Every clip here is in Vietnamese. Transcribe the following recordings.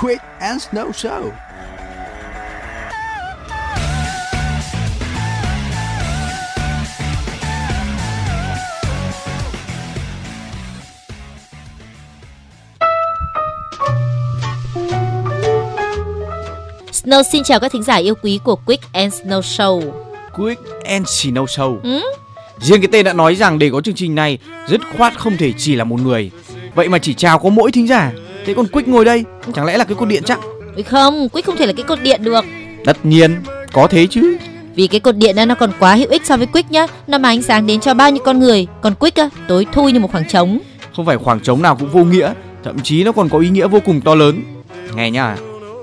Quick and Snow Show. Snow xin chào các thính giả yêu quý của Quick and Snow Show. Quick and Snow Show. Ừ? Riêng cái tên đã nói rằng để có chương trình này rất khoát không thể chỉ là một người. Vậy mà chỉ chào có mỗi thính giả. Thế còn Quick ngồi đây, chẳng lẽ là cái cột điện chắc? Không, Quick không thể là cái cột điện được. Tất nhiên, có thế chứ. Vì cái cột điện đó nó còn quá hữu ích so với Quick nhá. Nó mang ánh sáng đến cho bao nhiêu con người. Còn Quick á, tối thui như một khoảng trống. Không phải khoảng trống nào cũng vô nghĩa, thậm chí nó còn có ý nghĩa vô cùng to lớn. Nghe nhá.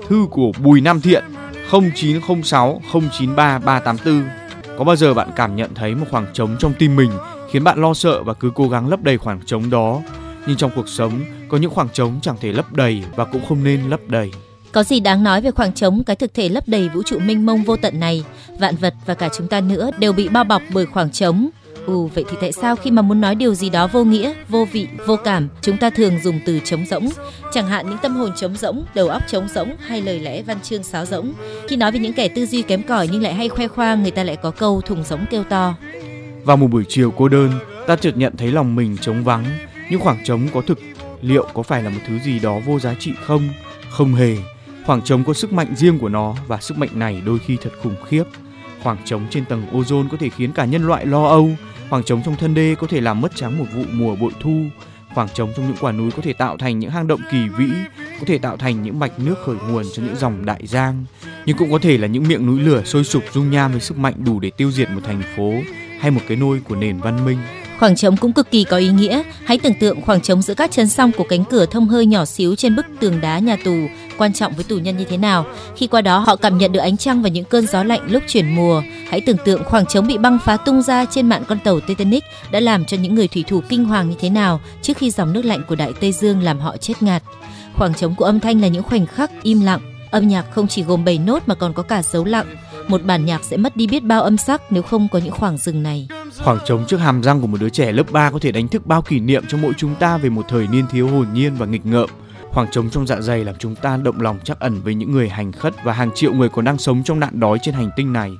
Thư của Bùi Nam Thiện 0906 093 384 Có bao giờ bạn cảm nhận thấy một khoảng trống trong tim mình khiến bạn lo sợ và cứ cố gắng lấp đầy khoảng trống đó? Nhưng trong cuộc sống có những khoảng trống chẳng thể lấp đầy và cũng không nên lấp đầy. Có gì đáng nói về khoảng trống cái thực thể lấp đầy vũ trụ mênh mông vô tận này? Vạn vật và cả chúng ta nữa đều bị bao bọc bởi khoảng trống. Ừ, vậy thì tại sao khi mà muốn nói điều gì đó vô nghĩa, vô vị, vô cảm, chúng ta thường dùng từ trống rỗng? Chẳng hạn những tâm hồn trống rỗng, đầu óc trống rỗng hay lời lẽ văn chương sáo rỗng. Khi nói về những kẻ tư duy kém cỏi nhưng lại hay khoe khoang, người ta lại có câu thùng rỗng kêu to. Vào một buổi chiều cô đơn, ta chợt nhận thấy lòng mình trống vắng. Nhưng khoảng trống có thực liệu có phải là một thứ gì đó vô giá trị không? Không hề. Khoảng trống có sức mạnh riêng của nó và sức mạnh này đôi khi thật khủng khiếp. Khoảng trống trên tầng ozone có thể khiến cả nhân loại lo âu. Khoảng trống trong thân đê có thể làm mất trắng một vụ mùa bội thu. Khoảng trống trong những quả núi có thể tạo thành những hang động kỳ vĩ, có thể tạo thành những mạch nước khởi nguồn cho những dòng đại giang. Nhưng cũng có thể là những miệng núi lửa sôi sục dung nham với sức mạnh đủ để tiêu diệt một thành phố hay một cái nôi của nền văn minh. Khoảng trống cũng cực kỳ có ý nghĩa. Hãy tưởng tượng khoảng trống giữa các chân song của cánh cửa thông hơi nhỏ xíu trên bức tường đá nhà tù, quan trọng với tù nhân như thế nào. Khi qua đó, họ cảm nhận được ánh trăng và những cơn gió lạnh lúc chuyển mùa. Hãy tưởng tượng khoảng trống bị băng phá tung ra trên mạn con tàu Titanic đã làm cho những người thủy thủ kinh hoàng như thế nào trước khi dòng nước lạnh của Đại Tây Dương làm họ chết ngạt. Khoảng trống của âm thanh là những khoảnh khắc im lặng. Âm nhạc không chỉ gồm 7 nốt mà còn có cả dấu lặng. Một bản nhạc sẽ mất đi biết bao âm sắc nếu không có những khoảng dừng này. Khoảng trống trước hàm răng của một đứa trẻ lớp 3 có thể đánh thức bao kỷ niệm cho mỗi chúng ta về một thời niên thiếu hồn nhiên và nghịch ngợm. Khoảng trống trong dạ dày làm chúng ta động lòng chắc ẩn với những người hành khất và hàng triệu người còn đang sống trong nạn đói trên hành tinh này.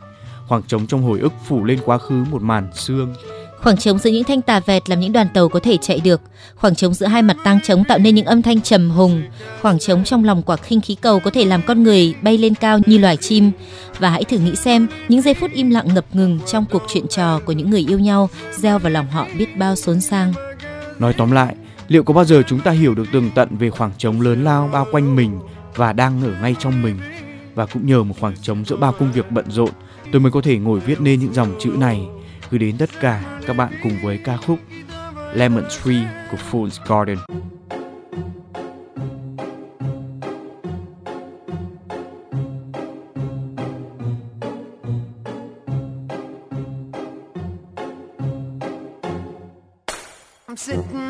Khoảng trống trong hồi ức phủ lên quá khứ một màn xương. Khoảng trống giữa những thanh tà vẹt làm những đoàn tàu có thể chạy được. Khoảng trống giữa hai mặt tang trống tạo nên những âm thanh trầm hùng. Khoảng trống trong lòng quả khinh khí cầu có thể làm con người bay lên cao như loài chim. Và hãy thử nghĩ xem những giây phút im lặng ngập ngừng trong cuộc chuyện trò của những người yêu nhau gieo vào lòng họ biết bao xốn sang. Nói tóm lại, liệu có bao giờ chúng ta hiểu được tường tận về khoảng trống lớn lao bao quanh mình và đang ở ngay trong mình? Và cũng nhờ một khoảng trống giữa bao công việc bận rộn, tôi mới có thể ngồi viết nên những dòng chữ này gửi đến tất cả các bạn cùng với ca khúc Lemon Tree của Fool's Garden. I'm sitting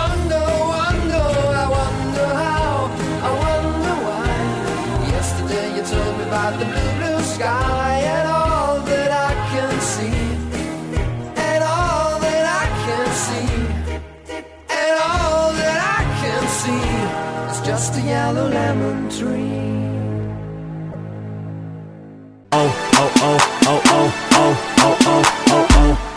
yellow lemon tree.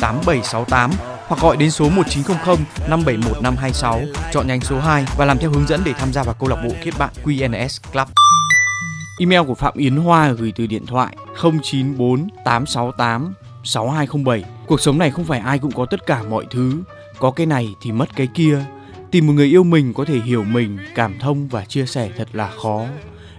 8768 hoặc gọi đến số 1900 571 526 chọn nhánh số 2 và làm theo hướng dẫn để tham gia vào câu lạc bộ kết bạn QNS Club. Email của Phạm Yến Hoa gửi từ điện thoại 094 868 6207. Cuộc sống này không phải ai cũng có tất cả mọi thứ, có cái này thì mất cái kia. Tìm một người yêu mình có thể hiểu mình, cảm thông và chia sẻ thật là khó.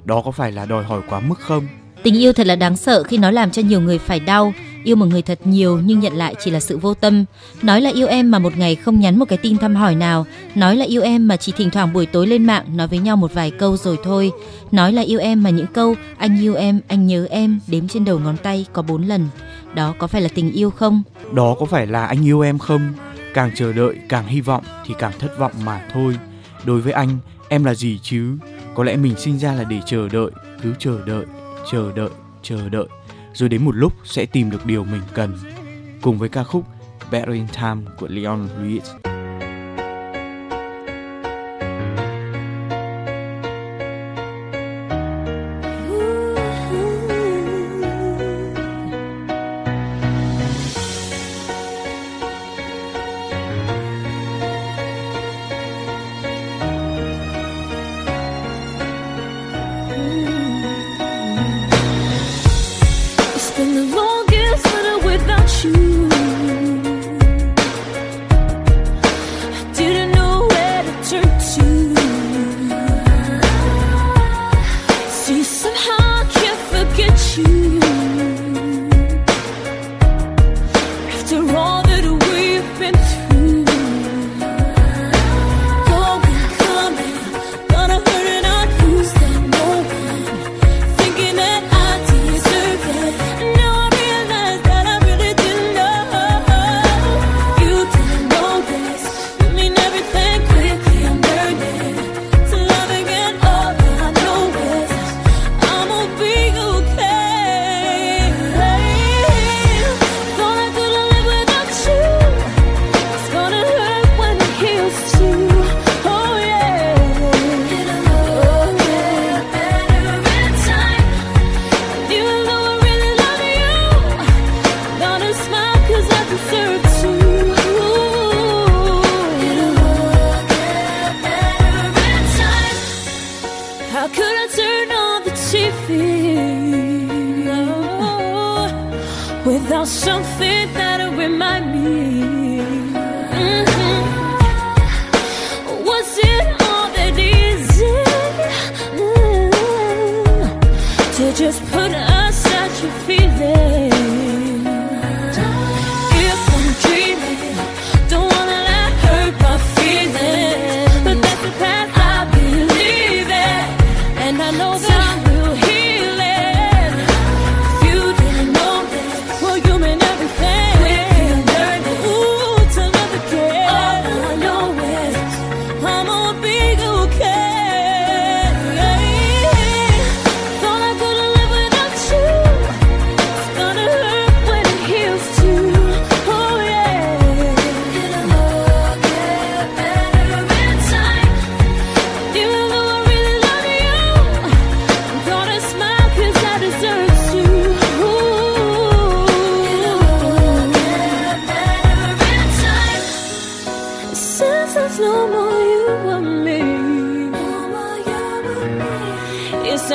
Đó có phải là đòi hỏi quá mức không? Tình yêu thật là đáng sợ khi nó làm cho nhiều người phải đau. Yêu một người thật nhiều nhưng nhận lại chỉ là sự vô tâm. Nói là yêu em mà một ngày không nhắn một cái tin thăm hỏi nào. Nói là yêu em mà chỉ thỉnh thoảng buổi tối lên mạng nói với nhau một vài câu rồi thôi. Nói là yêu em mà những câu anh yêu em, anh nhớ em đếm trên đầu ngón tay có bốn lần. Đó có phải là tình yêu không? Đó có phải là anh yêu em không? Càng chờ đợi, càng hy vọng thì càng thất vọng mà thôi. Đối với anh, em là gì chứ? Có lẽ mình sinh ra là để chờ đợi, cứ chờ đợi, chờ đợi, chờ đợi. Rồi đến một lúc sẽ tìm được điều mình cần. Cùng với ca khúc Better in Time của Leon Lewis.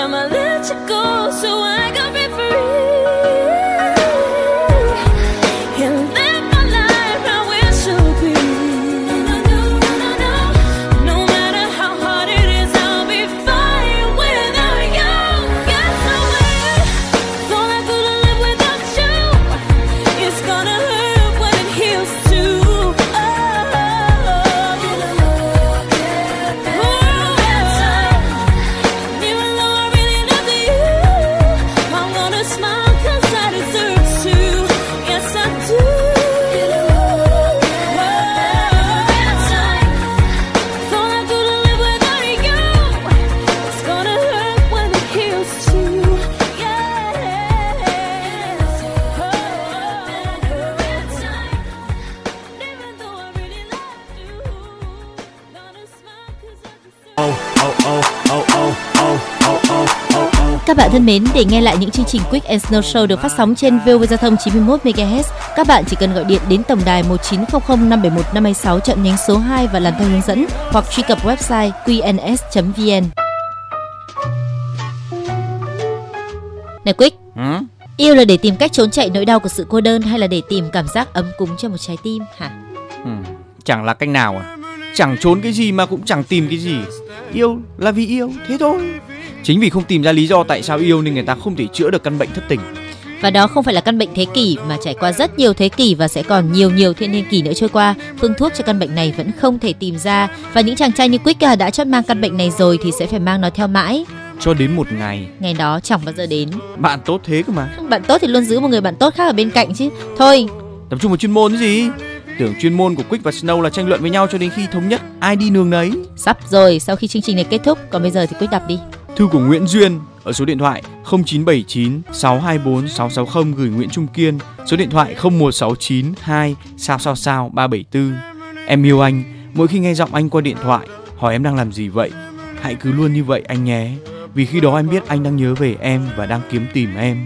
Time I let you go so I can bạn thân mến, để nghe lại những chương trình Quick and Snow Show được phát sóng trên VOV Giao thông 91 MHz, các bạn chỉ cần gọi điện đến tổng đài 1900 571 526 chọn nhánh số 2 và làm theo hướng dẫn hoặc truy cập website qns.vn. Này Quick, Ừ? yêu là để tìm cách trốn chạy nỗi đau của sự cô đơn hay là để tìm cảm giác ấm cúng cho một trái tim hả? Ừ. Chẳng là cách nào à? Chẳng trốn cái gì mà cũng chẳng tìm cái gì. Yêu là vì yêu, thế thôi. Chính vì không tìm ra lý do tại sao yêu nên người ta không thể chữa được căn bệnh thất tình. Và đó không phải là căn bệnh thế kỷ mà trải qua rất nhiều thế kỷ và sẽ còn nhiều nhiều thiên niên kỷ nữa trôi qua, phương thuốc cho căn bệnh này vẫn không thể tìm ra và những chàng trai như Quick đã chót mang căn bệnh này rồi thì sẽ phải mang nó theo mãi. Cho đến một ngày, Ngày đó chẳng bao giờ đến. bạn tốt thế cơ mà. Bạn tốt thì luôn giữ một người bạn tốt khác ở bên cạnh chứ. Thôi, Tập trung vào chuyên môn cái gì? Tưởng chuyên môn của Quick và Snow là tranh luận với nhau cho đến khi thống nhất ai đi nương nấy. sắp rồi, sau khi chương trình này kết thúc, còn bây giờ thì Quick đọc đi. Thư của Nguyễn Duyên ở số điện thoại 0979 624 660 gửi Nguyễn Trung Kiên, số điện thoại 01692 sao sao sao 374. Em yêu anh, mỗi khi nghe giọng anh qua điện thoại, hỏi em đang làm gì vậy? Hãy cứ luôn như vậy anh nhé, vì khi đó em biết anh đang nhớ về em và đang kiếm tìm em.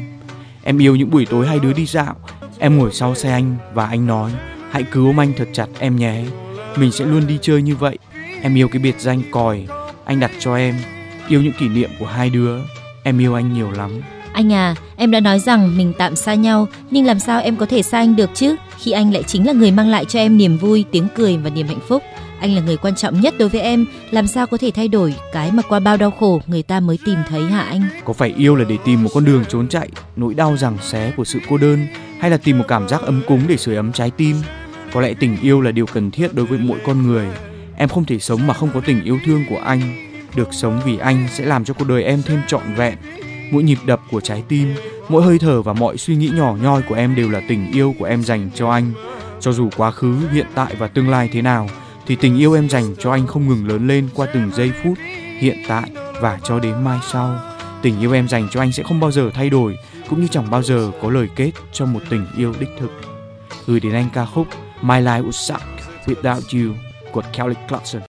Em yêu những buổi tối hai đứa đi dạo, em ngồi sau xe anh và anh nói, hãy cứ ôm anh thật chặt em nhé. Mình sẽ luôn đi chơi như vậy. Em yêu cái biệt danh còi anh đặt cho em yêu những kỷ niệm của hai đứa em yêu anh nhiều lắm Anh à, em đã nói rằng mình tạm xa nhau, nhưng làm sao em có thể xa anh được chứ? Khi anh lại chính là người mang lại cho em niềm vui, tiếng cười và niềm hạnh phúc. Anh là người quan trọng nhất đối với em, làm sao có thể thay đổi cái mà qua bao đau khổ người ta mới tìm thấy hả anh? có phải yêu là để tìm một con đường trốn chạy nỗi đau rằng xé của sự cô đơn hay là tìm một cảm giác ấm cúng để sưởi ấm trái tim có lẽ tình yêu là điều cần thiết đối với mỗi con người em không thể sống mà không có tình yêu thương của anh được sống vì anh sẽ làm cho cuộc đời em thêm trọn vẹn. Mỗi nhịp đập của trái tim, mỗi hơi thở và mọi suy nghĩ nhỏ nhoi của em đều là tình yêu của em dành cho anh. Cho dù quá khứ, hiện tại và tương lai thế nào, thì tình yêu em dành cho anh không ngừng lớn lên qua từng giây phút, hiện tại và cho đến mai sau. Tình yêu em dành cho anh sẽ không bao giờ thay đổi, cũng như chẳng bao giờ có lời kết cho một tình yêu đích thực. Gửi đến anh ca khúc My Life Would Suck Without You của Kelly Clarkson.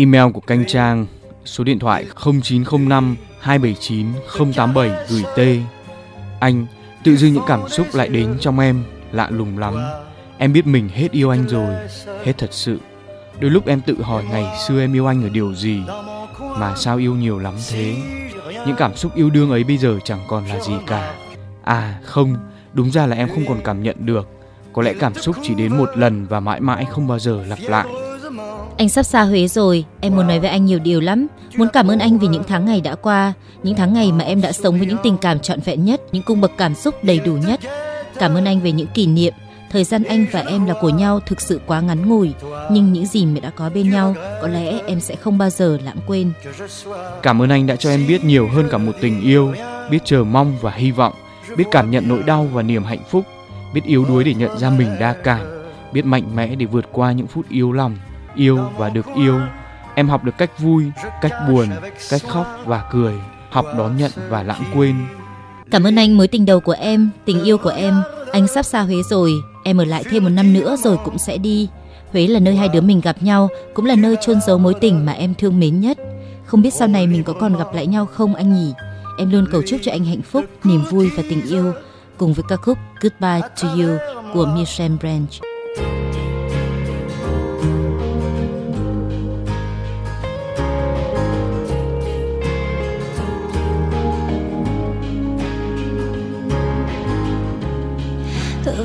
Email của kênh trang số điện thoại 0905 279 087 gửi T. Anh, tự dưng những cảm xúc lại đến trong em, lạ lùng lắm. Em biết mình hết yêu anh rồi, hết thật sự. Đôi lúc em tự hỏi ngày xưa em yêu anh ở điều gì, mà sao yêu nhiều lắm thế. Những cảm xúc yêu đương ấy bây giờ chẳng còn là gì cả. À không, đúng ra là em không còn cảm nhận được. Có lẽ cảm xúc chỉ đến một lần và mãi mãi không bao giờ lặp lại. Anh sắp xa Huế rồi, em muốn nói với anh nhiều điều lắm. Muốn cảm ơn anh vì những tháng ngày đã qua, những tháng ngày mà em đã sống với những tình cảm trọn vẹn nhất, những cung bậc cảm xúc đầy đủ nhất. Cảm ơn anh về những kỷ niệm, thời gian anh và em là của nhau thực sự quá ngắn ngủi, nhưng những gì mà đã có bên nhau, có lẽ em sẽ không bao giờ lãng quên. Cảm ơn anh đã cho em biết nhiều hơn cả một tình yêu, biết chờ mong và hy vọng, biết cảm nhận nỗi đau và niềm hạnh phúc, biết yếu đuối để nhận ra mình đa cảm, biết mạnh mẽ để vượt qua những phút yếu lòng, yêu và được yêu. Em học được cách vui, cách buồn, cách khóc và cười, học đón nhận và lãng quên. Cảm ơn anh mối tình đầu của em, tình yêu của em. Anh sắp xa Huế rồi, em ở lại thêm một năm nữa rồi cũng sẽ đi. Huế là nơi hai đứa mình gặp nhau, cũng là nơi chôn giấu mối tình mà em thương mến nhất. Không biết sau này mình có còn gặp lại nhau không anh nhỉ? Em luôn cầu chúc cho anh hạnh phúc, niềm vui và tình yêu. Cùng với ca khúc Goodbye to You của Michelle Branch.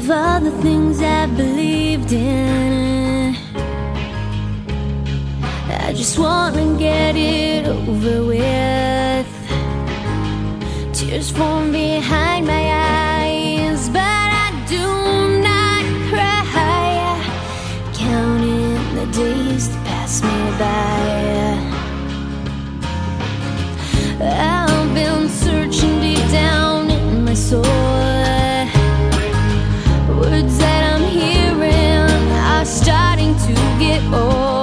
Of all the things I believed in. I just wanna get it over with. Tears form behind my eyes, but I do not cry. Counting the days that pass me by. I've been searching deep down in my soul. Words that I'm hearing are starting to get old.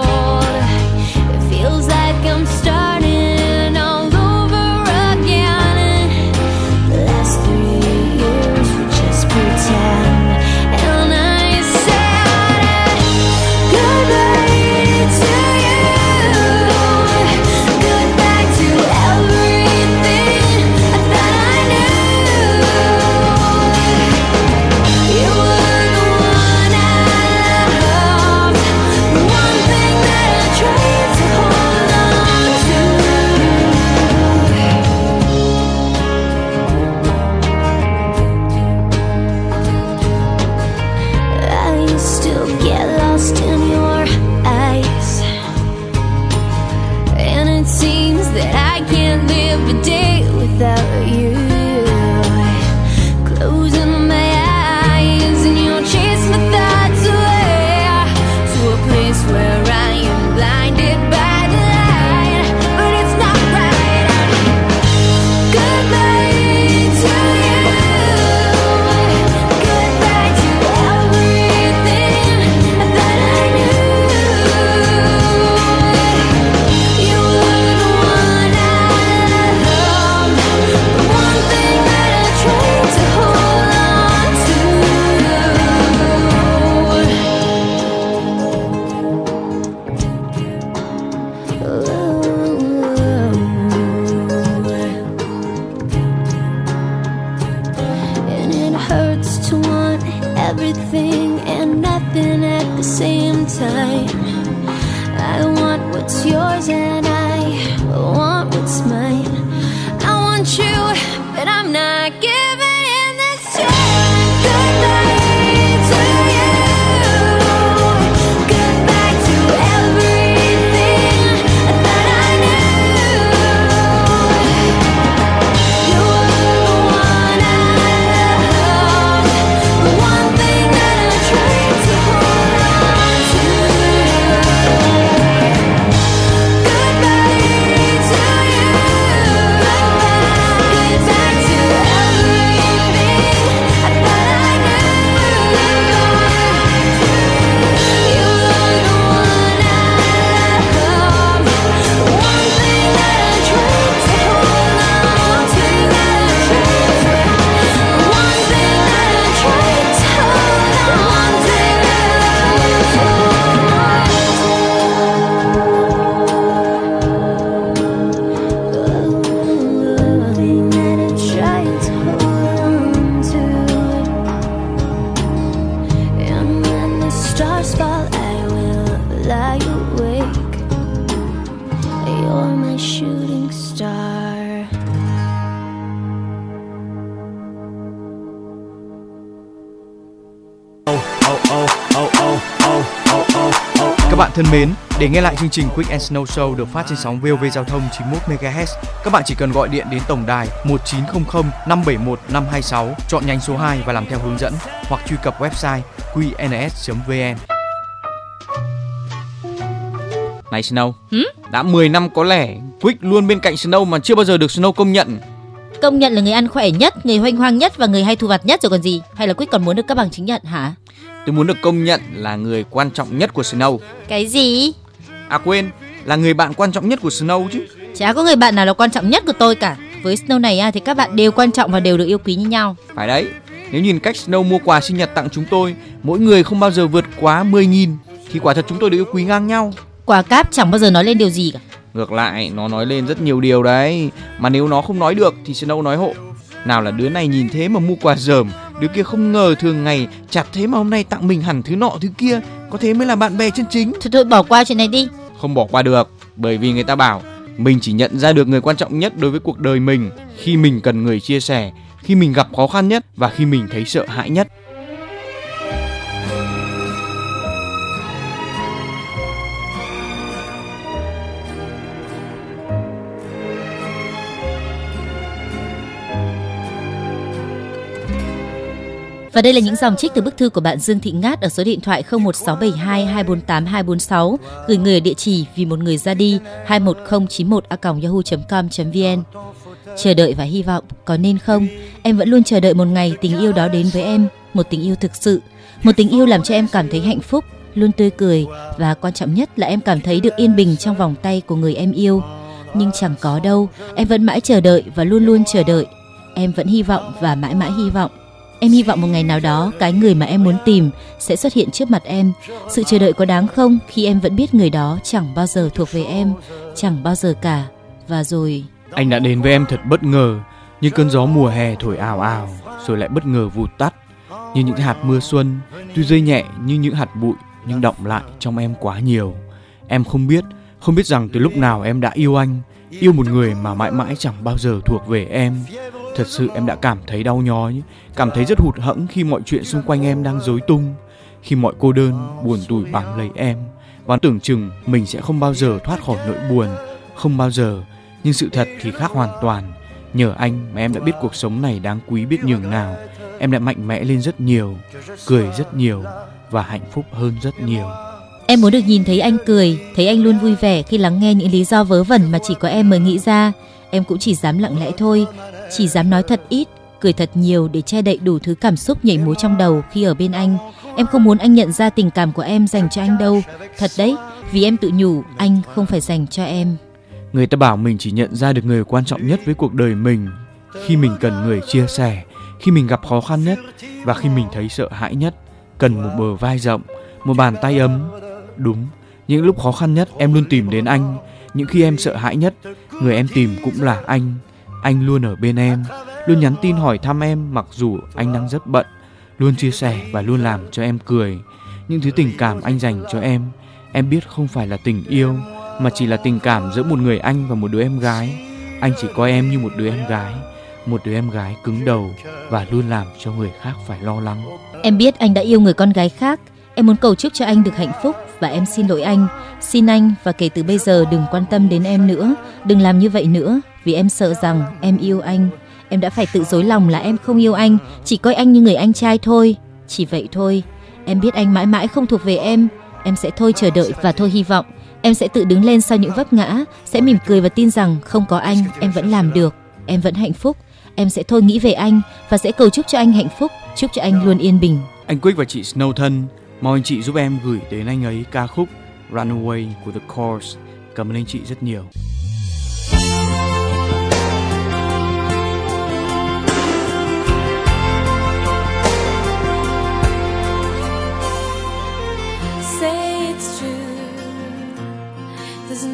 Stars fall, thân mến, để nghe lại chương trình Quick and Snow Show được phát trên sóng VOV Giao thông 91 MHz, các bạn chỉ cần gọi điện đến tổng đài 1900 571 526, chọn nhánh số 2 và làm theo hướng dẫn hoặc truy cập website qns.vn. Này Snow, đã 10 năm có lẽ Quick luôn bên cạnh Snow mà chưa bao giờ được Snow công nhận. Công nhận là người ăn khỏe nhất, người hoanh hoang nhất và người hay thu vặt nhất rồi còn gì? Hay là Quyết còn muốn được các bằng chứng nhận hả? Tôi muốn được công nhận là người quan trọng nhất của Snow. Cái gì? À quên, là người bạn quan trọng nhất của Snow chứ. Chả có người bạn nào là quan trọng nhất của tôi cả. Với Snow này à, thì các bạn đều quan trọng và đều được yêu quý như nhau. Phải đấy, nếu nhìn cách Snow mua quà sinh nhật tặng chúng tôi, mỗi người không bao giờ vượt quá 10.000 thì quả thật chúng tôi được yêu quý ngang nhau. Quả cáp chẳng bao giờ nói lên điều gì cả. Ngược lại, nó nói lên rất nhiều điều đấy. Mà nếu nó không nói được thì Snow nói hộ. Nào là đứa này nhìn thế mà mua quà dởm, đứa kia không ngờ thường ngày chặt thế mà hôm nay tặng mình hẳn thứ nọ thứ kia, có thế mới là bạn bè chân chính. Thôi thôi bỏ qua chuyện này đi. Không bỏ qua được, bởi vì người ta bảo mình chỉ nhận ra được người quan trọng nhất đối với cuộc đời mình khi mình cần người chia sẻ, khi mình gặp khó khăn nhất và khi mình thấy sợ hãi nhất. Và đây là những dòng trích từ bức thư của bạn Dương Thị Ngát ở số điện thoại 01672 248 246 gửi người ở địa chỉ vì một người ra đi 21091 a yahoo.com.vn. Chờ đợi và hy vọng có nên không? Em vẫn luôn chờ đợi một ngày tình yêu đó đến với em, một tình yêu thực sự, một tình yêu làm cho em cảm thấy hạnh phúc, luôn tươi cười và quan trọng nhất là em cảm thấy được yên bình trong vòng tay của người em yêu. Nhưng chẳng có đâu, em vẫn mãi chờ đợi và luôn luôn chờ đợi. Em vẫn hy vọng và mãi mãi hy vọng. Em hy vọng một ngày nào đó cái người mà em muốn tìm sẽ xuất hiện trước mặt em. Sự chờ đợi có đáng không khi em vẫn biết người đó chẳng bao giờ thuộc về em, chẳng bao giờ cả. Và rồi Anh đã đến với em thật bất ngờ, như cơn gió mùa hè thổi ào ào, rồi lại bất ngờ vụt tắt, như những hạt mưa xuân, tuy rơi nhẹ như những hạt bụi nhưng động lại trong em quá nhiều. Em không biết, không biết rằng từ lúc nào em đã yêu anh, yêu một người mà mãi mãi chẳng bao giờ thuộc về em. Thật sự em đã cảm thấy đau nhói, cảm thấy rất hụt hẫng khi mọi chuyện xung quanh em đang rối tung, khi mọi cô đơn buồn tủi bám lấy em và tưởng chừng mình sẽ không bao giờ thoát khỏi nỗi buồn, không bao giờ. Nhưng sự thật thì khác hoàn toàn. Nhờ anh mà em đã biết cuộc sống này đáng quý biết nhường nào. Em đã mạnh mẽ lên rất nhiều, cười rất nhiều và hạnh phúc hơn rất nhiều. Em muốn được nhìn thấy anh cười, thấy anh luôn vui vẻ khi lắng nghe những lý do vớ vẩn mà chỉ có em mới nghĩ ra. Em cũng chỉ dám lặng lẽ thôi, chỉ dám nói thật ít, cười thật nhiều để che đậy đủ thứ cảm xúc nhảy múa trong đầu khi ở bên anh. Em không muốn anh nhận ra tình cảm của em dành cho anh đâu. Thật đấy, vì em tự nhủ anh không phải dành cho em. Người ta bảo mình chỉ nhận ra được người quan trọng nhất với cuộc đời mình khi mình cần người chia sẻ, khi mình gặp khó khăn nhất và khi mình thấy sợ hãi nhất, cần một bờ vai rộng, một bàn tay ấm. Đúng, những lúc khó khăn nhất em luôn tìm đến anh, những khi em sợ hãi nhất, người em tìm cũng là anh. Anh luôn ở bên em, luôn nhắn tin hỏi thăm em mặc dù anh đang rất bận, luôn chia sẻ và luôn làm cho em cười. Những thứ tình cảm anh dành cho em, em biết không phải là tình yêu mà chỉ là tình cảm giữa một người anh và một đứa em gái. Anh chỉ coi em như một đứa em gái, một đứa em gái cứng đầu và luôn làm cho người khác phải lo lắng. Em biết anh đã yêu người con gái khác. Em muốn cầu chúc cho anh được hạnh phúc và em xin lỗi anh. Xin anh và kể từ bây giờ đừng quan tâm đến em nữa, đừng làm như vậy nữa vì em sợ rằng em yêu anh. Em đã phải tự dối lòng là em không yêu anh, chỉ coi anh như người anh trai thôi. Chỉ vậy thôi. Em biết anh mãi mãi không thuộc về em. Em sẽ thôi chờ đợi và thôi hy vọng. Em sẽ tự đứng lên sau những vấp ngã, sẽ mỉm cười và tin rằng không có anh em vẫn làm được, em vẫn hạnh phúc. Em sẽ thôi nghĩ về anh và sẽ cầu chúc cho anh hạnh phúc, chúc cho anh luôn yên bình. Anh quyết và chị Snow thân, mong anh chị giúp em gửi đến anh ấy ca khúc Runaway của The Course. Cảm ơn anh chị rất nhiều.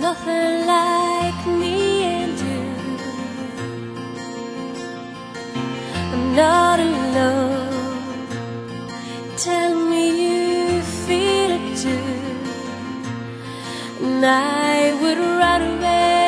Nothing like me and you. I'm not alone. Tell and I would run away.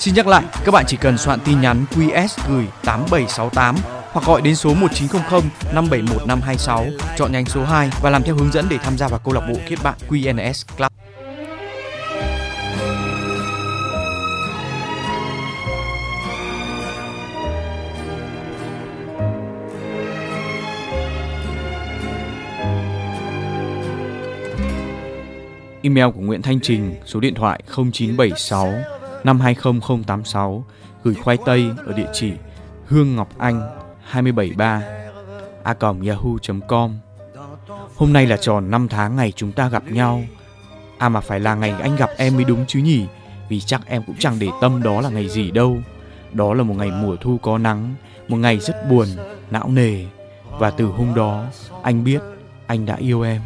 Xin nhắc lại, các bạn chỉ cần soạn tin nhắn QS gửi 8768 hoặc gọi đến số 1900 571 526 chọn nhánh số 2 và làm theo hướng dẫn để tham gia vào câu lạc bộ kết bạn QNS Club. Email của Nguyễn Thanh Trình, số điện thoại 0976 520086, gửi khoai tây ở địa chỉ Hương Ngọc Anh 273 a yahoo.com. Hôm nay là tròn 5 tháng ngày chúng ta gặp nhau. À mà phải là ngày anh gặp em mới đúng chứ nhỉ? Vì chắc em cũng chẳng để tâm đó là ngày gì đâu. Đó là một ngày mùa thu có nắng, một ngày rất buồn, não nề. Và từ hôm đó, anh biết anh đã yêu em.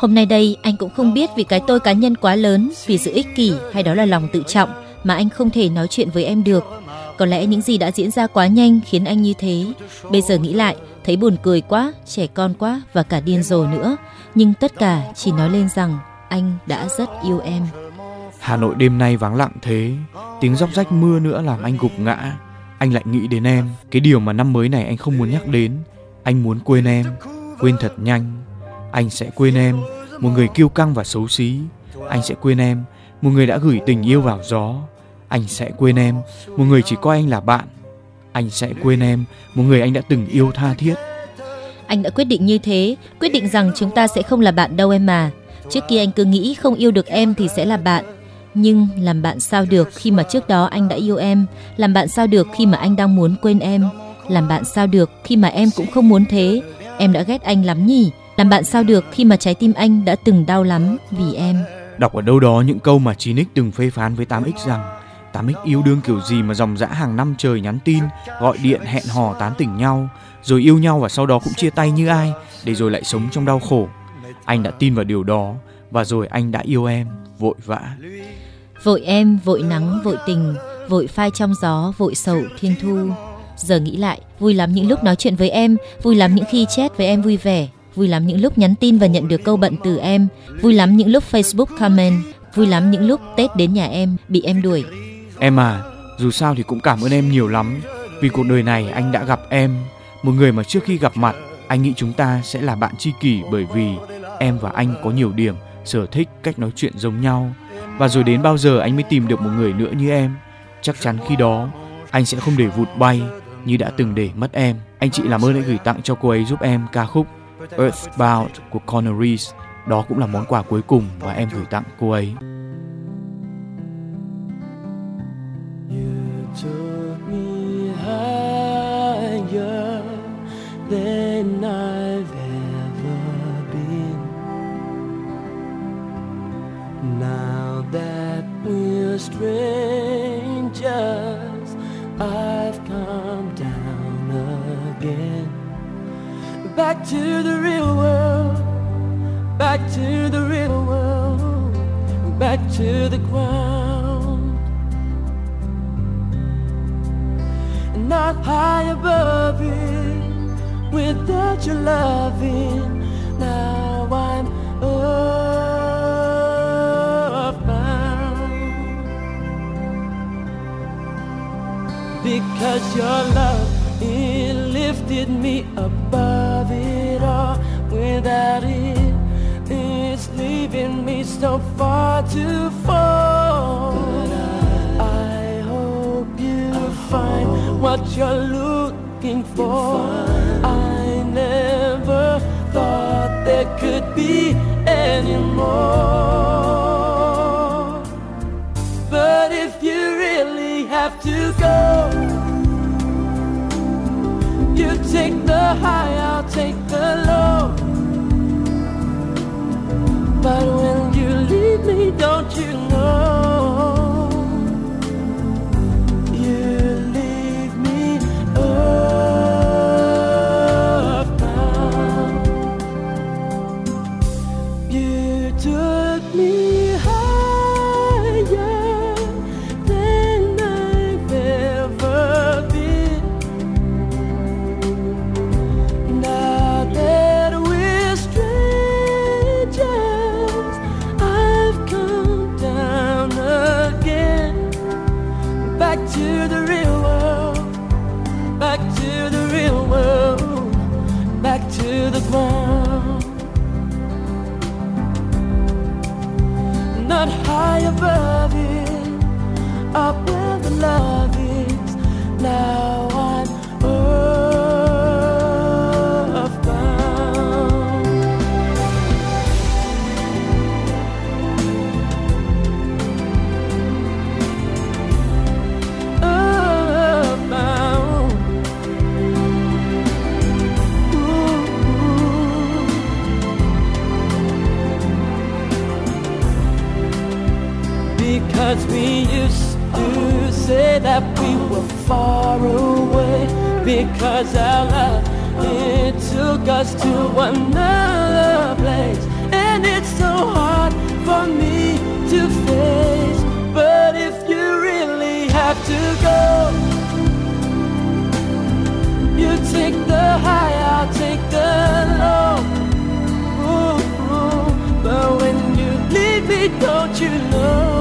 Hôm nay đây anh cũng không biết vì cái tôi cá nhân quá lớn, vì sự ích kỷ hay đó là lòng tự trọng mà anh không thể nói chuyện với em được. Có lẽ những gì đã diễn ra quá nhanh khiến anh như thế. Bây giờ nghĩ lại, thấy buồn cười quá, trẻ con quá và cả điên rồ nữa. Nhưng tất cả chỉ nói lên rằng anh đã rất yêu em. Hà Nội đêm nay vắng lặng thế, tiếng róc rách mưa nữa làm anh gục ngã. anh lại nghĩ đến em. Cái điều mà năm mới này anh không muốn nhắc đến. Anh muốn quên em, quên thật nhanh. Anh sẽ quên em, một người kiêu căng và xấu xí. Anh sẽ quên em, một người đã gửi tình yêu vào gió. Anh sẽ quên em, một người chỉ coi anh là bạn. Anh sẽ quên em, một người anh đã từng yêu tha thiết. Anh đã quyết định như thế, quyết định rằng chúng ta sẽ không là bạn đâu em mà. Trước kia anh cứ nghĩ không yêu được em thì sẽ là bạn. Nhưng làm bạn sao được khi mà trước đó anh đã yêu em, làm bạn sao được khi mà anh đang muốn quên em, làm bạn sao được khi mà em cũng không muốn thế, em đã ghét anh lắm nhỉ, làm bạn sao được khi mà trái tim anh đã từng đau lắm vì em. Đọc ở đâu đó những câu mà 9X từng phê phán với 8X rằng 8X yêu đương kiểu gì mà dòng dã hàng năm trời nhắn tin, gọi điện hẹn hò tán tỉnh nhau, rồi yêu nhau và sau đó cũng chia tay như ai, để rồi lại sống trong đau khổ. Anh đã tin vào điều đó và rồi anh đã yêu em vội vã. Vội em, vội nắng, vội tình, vội phai trong gió, vội sầu thiên thu. Giờ nghĩ lại, vui lắm những lúc nói chuyện với em, vui lắm những khi chat với em vui vẻ, vui lắm những lúc nhắn tin và nhận được câu bận từ em, vui lắm những lúc Facebook comment, vui lắm những lúc Tết đến nhà em bị em đuổi. Em à, dù sao thì cũng cảm ơn em nhiều lắm vì cuộc đời này anh đã gặp em, một người mà trước khi gặp mặt anh nghĩ chúng ta sẽ là bạn tri kỷ bởi vì em và anh có nhiều điểm, sở thích, cách nói chuyện giống nhau. Và rồi đến bao giờ anh mới tìm được một người nữa như em? Chắc chắn khi đó anh sẽ không để vụt bay như đã từng để mất em. Anh chị làm ơn hãy gửi tặng cho cô ấy giúp em ca khúc Earthbound của Conor Reese. Đó cũng là món quà cuối cùng mà em gửi tặng cô ấy. Than I've ever been. Now that we're strangers, I've come down again. Back to the real world, back to the real world, back to the ground. not high above it without your loving. Now I'm earthbound because your love it lifted me above it all. Without it, it's leaving me so far to fall. But I hope you find what you're looking for. I never thought there could be any more. But if you really have to go, higher. Because our love, it took us to another place. And it's so hard for me to face. But if you really have to go, you take the high, I'll take the low. Ooh, ooh. But when you leave me, don't you know?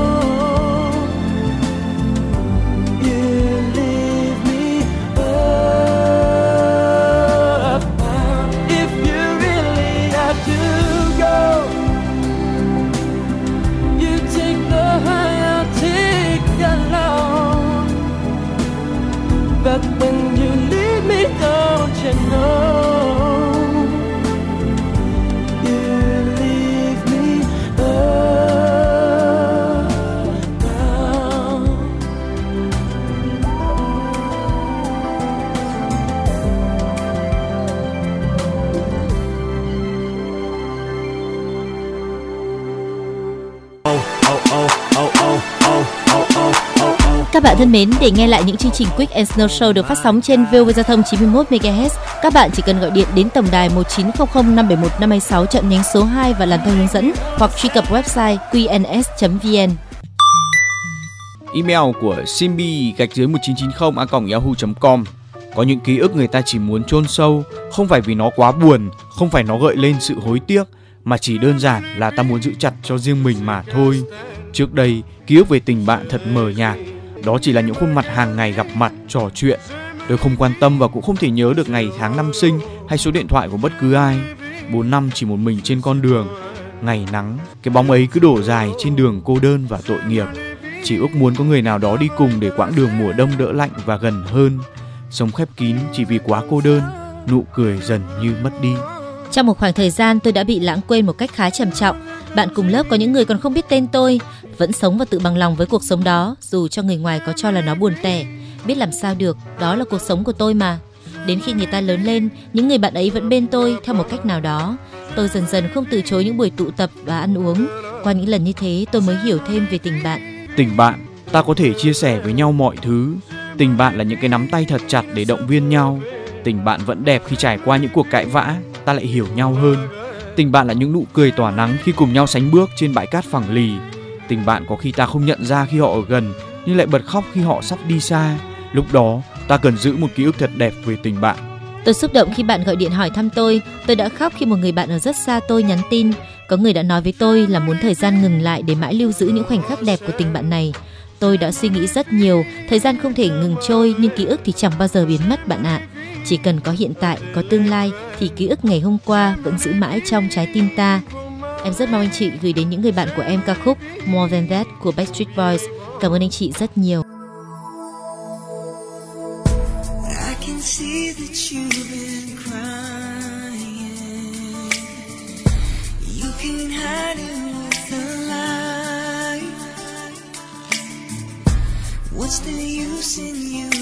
Các bạn thân mến, để nghe lại những chương trình Quick and Snow Show được phát sóng trên VOV Giao thông 91 MHz, các bạn chỉ cần gọi điện đến tổng đài 1900 571 526 chọn nhánh số 2 và làm theo hướng dẫn hoặc truy cập website qns.vn. Email của simbi gạch dưới 1990 a yahoo.com Có những ký ức người ta chỉ muốn chôn sâu, không phải vì nó quá buồn, không phải nó gợi lên sự hối tiếc, mà chỉ đơn giản là ta muốn giữ chặt cho riêng mình mà thôi. Trước đây, ký ức về tình bạn thật mờ nhạt, đó chỉ là những khuôn mặt hàng ngày gặp mặt, trò chuyện. Tôi không quan tâm và cũng không thể nhớ được ngày tháng năm sinh hay số điện thoại của bất cứ ai. 4 năm chỉ một mình trên con đường, ngày nắng, cái bóng ấy cứ đổ dài trên đường cô đơn và tội nghiệp. Chỉ ước muốn có người nào đó đi cùng để quãng đường mùa đông đỡ lạnh và gần hơn. Sống khép kín chỉ vì quá cô đơn, nụ cười dần như mất đi. Trong một khoảng thời gian tôi đã bị lãng quên một cách khá trầm trọng. Bạn cùng lớp có những người còn không biết tên tôi, vẫn sống và tự bằng lòng với cuộc sống đó, dù cho người ngoài có cho là nó buồn tẻ. Biết làm sao được, đó là cuộc sống của tôi mà. Đến khi người ta lớn lên, những người bạn ấy vẫn bên tôi theo một cách nào đó. Tôi dần dần không từ chối những buổi tụ tập và ăn uống. Qua những lần như thế, tôi mới hiểu thêm về tình bạn. Tình bạn, ta có thể chia sẻ với nhau mọi thứ. Tình bạn là những cái nắm tay thật chặt để động viên nhau. Tình bạn vẫn đẹp khi trải qua những cuộc cãi vã, ta lại hiểu nhau hơn. Tình bạn là những nụ cười tỏa nắng khi cùng nhau sánh bước trên bãi cát phẳng lì. Tình bạn có khi ta không nhận ra khi họ ở gần, nhưng lại bật khóc khi họ sắp đi xa. Lúc đó, ta cần giữ một ký ức thật đẹp về tình bạn. Tôi xúc động khi bạn gọi điện hỏi thăm tôi. Tôi đã khóc khi một người bạn ở rất xa tôi nhắn tin. Có người đã nói với tôi là muốn thời gian ngừng lại để mãi lưu giữ những khoảnh khắc đẹp của tình bạn này. Tôi đã suy nghĩ rất nhiều, thời gian không thể ngừng trôi nhưng ký ức thì chẳng bao giờ biến mất bạn ạ. Chỉ cần có hiện tại, có tương lai thì ký ức ngày hôm qua vẫn giữ mãi trong trái tim ta. Em rất mong anh chị gửi đến những người bạn của em ca khúc More Than That của Backstreet Boys. Cảm ơn anh chị rất nhiều. See that you've been crying. You can hide it with a lie. What's the use in you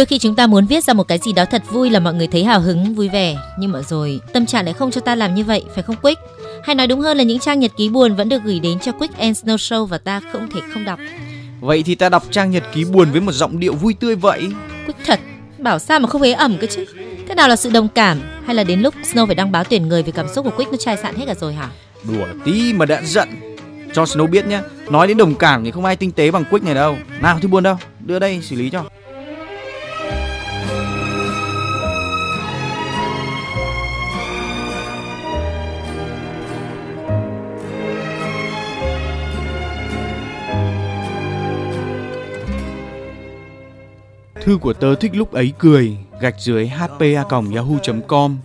Đôi khi chúng ta muốn viết ra một cái gì đó thật vui là mọi người thấy hào hứng, vui vẻ, nhưng mà rồi tâm trạng lại không cho ta làm như vậy, phải không Quick? Hay nói đúng hơn là những trang nhật ký buồn vẫn được gửi đến cho Quick and Snow Show và ta không thể không đọc. Vậy thì ta đọc trang nhật ký buồn với một giọng điệu vui tươi vậy. Quick thật, bảo sao mà không hề ẩm cơ chứ. Thế nào là sự đồng cảm hay là đến lúc Snow phải đăng báo tuyển người vì cảm xúc của Quick nó chai sạn hết cả rồi hả? Đùa tí mà đã giận. Cho Snow biết nhé, nói đến đồng cảm thì không ai tinh tế bằng Quick này đâu. Nào thì buồn đâu, đưa đây xử lý cho. Thư của tớ thích lúc ấy cười, gạch dưới hpa.yahoo.com.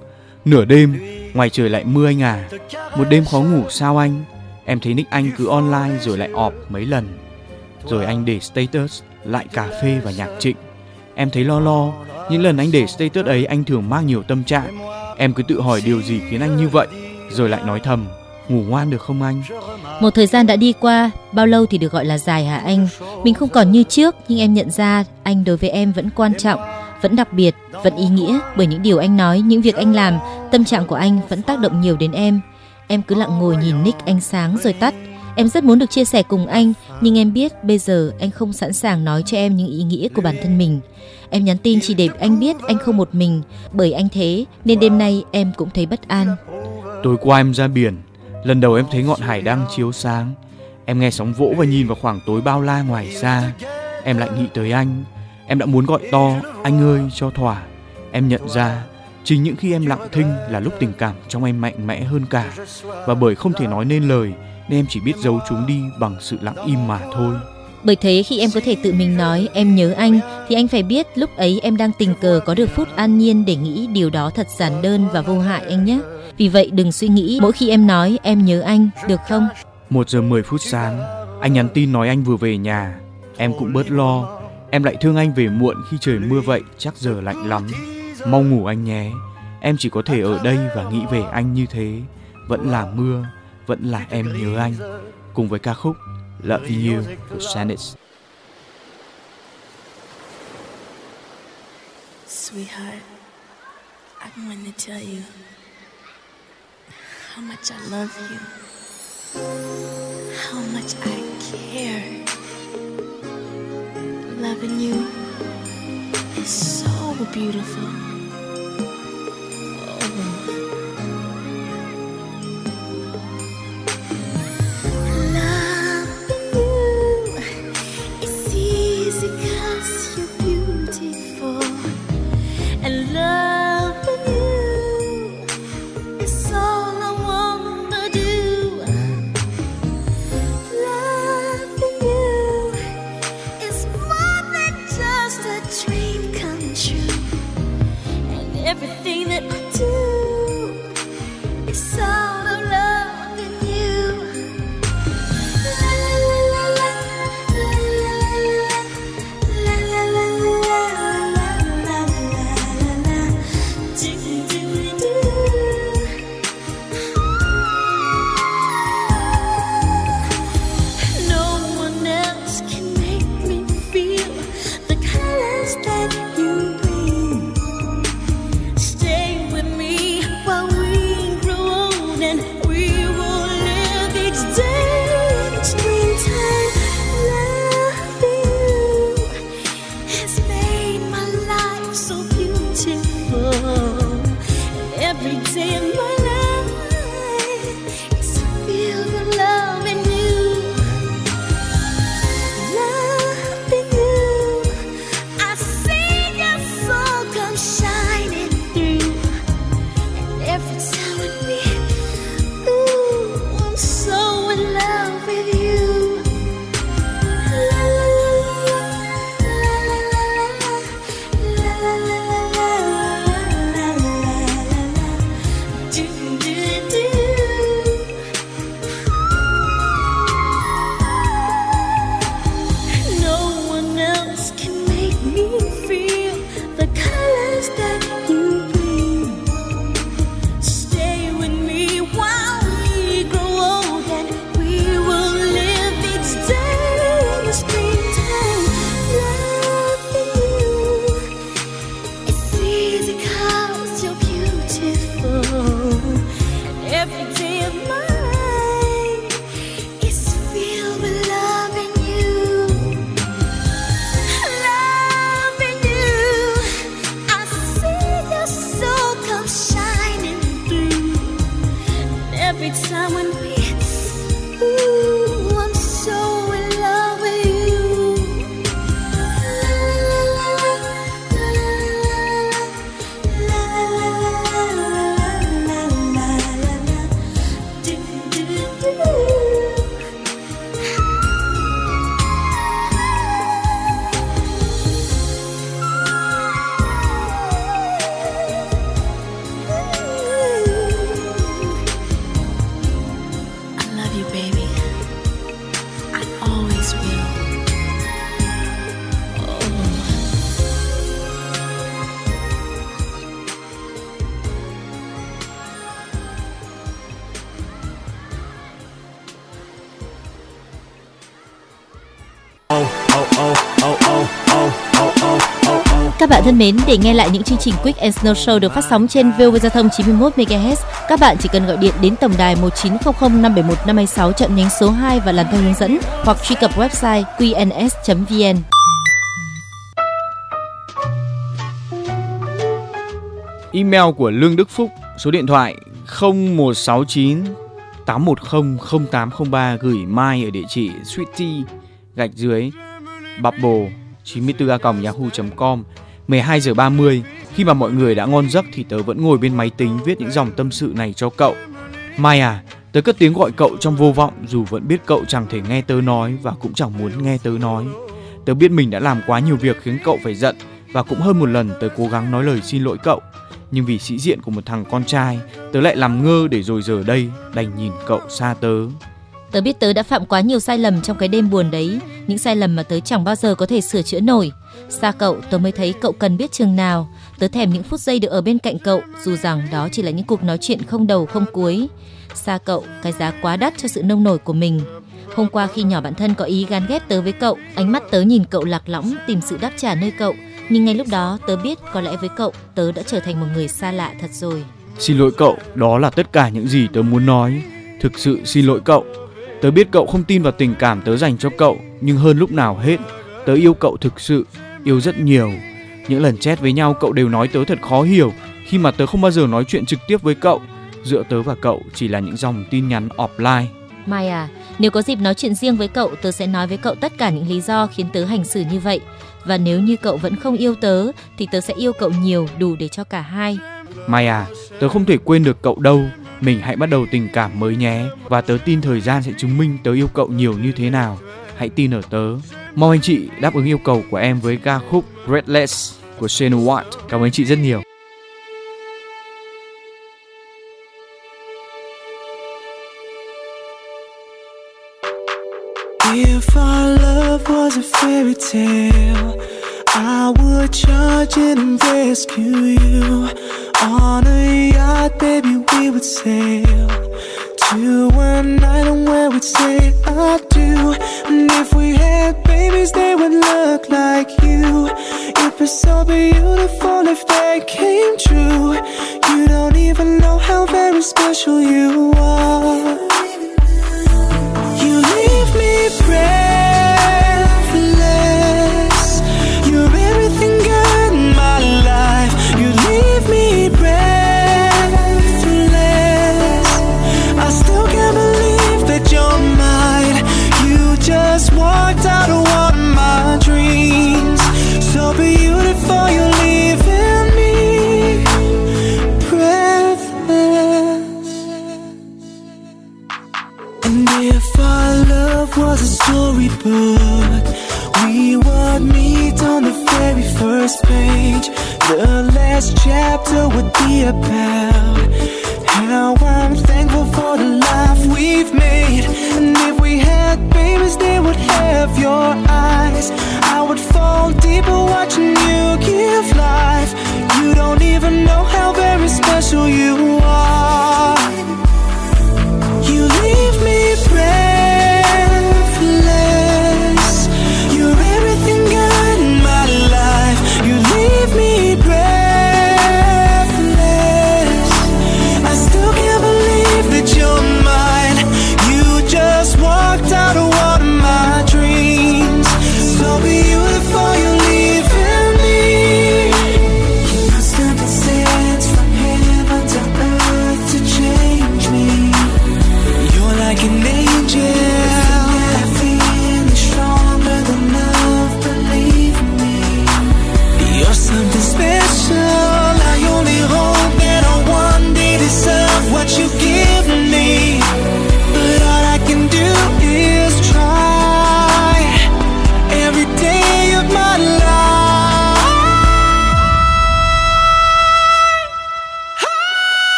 Nửa đêm, ngoài trời lại mưa anh à. Một đêm khó ngủ sao anh? Em thấy nick anh cứ online rồi lại ọp mấy lần. Rồi anh để status lại cà phê và nhạc trịnh. Em thấy lo lo, những lần anh để status ấy anh thường mang nhiều tâm trạng. Em cứ tự hỏi điều gì khiến anh như vậy, rồi lại nói thầm, ngủ ngoan được không anh? Một thời gian đã đi qua, bao lâu thì được gọi là dài hả anh? Mình không còn như trước, nhưng em nhận ra anh đối với em vẫn quan trọng, vẫn đặc biệt, vẫn ý nghĩa bởi những điều anh nói, những việc anh làm, tâm trạng của anh vẫn tác động nhiều đến em. Em cứ lặng ngồi nhìn nick anh sáng rồi tắt. Em rất muốn được chia sẻ cùng anh, nhưng em biết bây giờ anh không sẵn sàng nói cho em những ý nghĩa của bản thân mình. Em nhắn tin chỉ để anh biết anh không một mình, bởi anh thế nên đêm nay em cũng thấy bất an. Tối qua em ra biển, lần đầu em thấy ngọn hải đăng chiếu sáng. Em nghe sóng vỗ và nhìn vào khoảng tối bao la ngoài xa. Em lại nghĩ tới anh. Em đã muốn gọi to, anh ơi cho thỏa. Em nhận ra, chính những khi em lặng thinh là lúc tình cảm trong em mạnh mẽ hơn cả. Và bởi không thể nói nên lời, nên em chỉ biết giấu chúng đi bằng sự lặng im mà thôi. Bởi thế khi em có thể tự mình nói em nhớ anh thì anh phải biết lúc ấy em đang tình cờ có được phút an nhiên để nghĩ điều đó thật giản đơn và vô hại anh nhé. Vì vậy đừng suy nghĩ mỗi khi em nói em nhớ anh được không? Một giờ 10 phút sáng, anh nhắn tin nói anh vừa về nhà. Em cũng bớt lo. Em lại thương anh về muộn khi trời mưa vậy, chắc giờ lạnh lắm. Mau ngủ anh nhé. Em chỉ có thể ở đây và nghĩ về anh như thế. Vẫn là mưa, vẫn là em nhớ anh. Cùng với ca khúc Của Janis. Sweetheart, I wanted to tell you how much I love you, how much I care. Loving you is so beautiful. Thân mến, để nghe lại những chương trình Quick and Snow Show được phát sóng trên VOV Giao thông 91 MHz, các bạn chỉ cần gọi điện đến tổng đài 1900 571 526 chọn nhánh số 2 và làm theo hướng dẫn hoặc truy cập website qns.vn. Email của Lương Đức Phúc, số điện thoại 0169 810 0803 gửi Mai ở địa chỉ sweetie gạch dưới bubble 94a yahoo.com 12 giờ 30 khi mà mọi người đã ngon giấc thì tớ vẫn ngồi bên máy tính viết những dòng tâm sự này cho cậu. Mai à, tớ cất tiếng gọi cậu trong vô vọng dù vẫn biết cậu chẳng thể nghe tớ nói và cũng chẳng muốn nghe tớ nói. Tớ biết mình đã làm quá nhiều việc khiến cậu phải giận và cũng hơn một lần tớ cố gắng nói lời xin lỗi cậu. Nhưng vì sĩ diện của một thằng con trai, tớ lại làm ngơ để rồi giờ đây đành nhìn cậu xa tớ. Tớ biết tớ đã phạm quá nhiều sai lầm trong cái đêm buồn đấy, những sai lầm mà tớ chẳng bao giờ có thể sửa chữa nổi. Xa cậu, tớ mới thấy cậu cần biết chừng nào. Tớ thèm những phút giây được ở bên cạnh cậu, dù rằng đó chỉ là những cuộc nói chuyện không đầu không cuối. Xa cậu, cái giá quá đắt cho sự nông nổi của mình. Hôm qua khi nhỏ bạn thân có ý gán ghép tớ với cậu, ánh mắt tớ nhìn cậu lạc lõng tìm sự đáp trả nơi cậu. Nhưng ngay lúc đó tớ biết có lẽ với cậu tớ đã trở thành một người xa lạ thật rồi. Xin lỗi cậu, đó là tất cả những gì tớ muốn nói. Thực sự xin lỗi cậu. Tớ biết cậu không tin vào tình cảm tớ dành cho cậu, nhưng hơn lúc nào hết, tớ yêu cậu thực sự, yêu rất nhiều. Những lần chat với nhau cậu đều nói tớ thật khó hiểu khi mà tớ không bao giờ nói chuyện trực tiếp với cậu. Giữa tớ và cậu chỉ là những dòng tin nhắn offline. Mai à, nếu có dịp nói chuyện riêng với cậu, tớ sẽ nói với cậu tất cả những lý do khiến tớ hành xử như vậy. Và nếu như cậu vẫn không yêu tớ, thì tớ sẽ yêu cậu nhiều đủ để cho cả hai. Mai à, tớ không thể quên được cậu đâu. Mình hãy bắt đầu tình cảm mới nhé. Và tớ tin thời gian sẽ chứng minh tớ yêu cậu nhiều như thế nào. Hãy tin ở tớ. Mong anh chị đáp ứng yêu cầu của em với ca khúc Redless của Shane Watt. Cảm ơn anh chị rất nhiều. If our love was a fairy tale, I would charge and rescue you. On a yacht, baby, we would sail to an island where we'd say I do. And if we had babies, they would look like you. It'd be so beautiful if they came true. You don't even know how very special you are. You leave me breathless.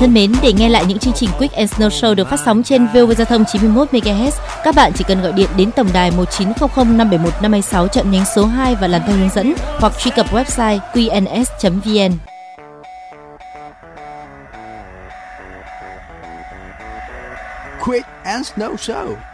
Bạn thân mến, để nghe lại những chương trình Quick and Snow Show được phát sóng trên VOV Giao thông 91 MHz, các bạn chỉ cần gọi điện đến tổng đài 1900 571 526 chọn nhánh số 2 và làm theo hướng dẫn hoặc truy cập website qns.vn. Quick and Snow Show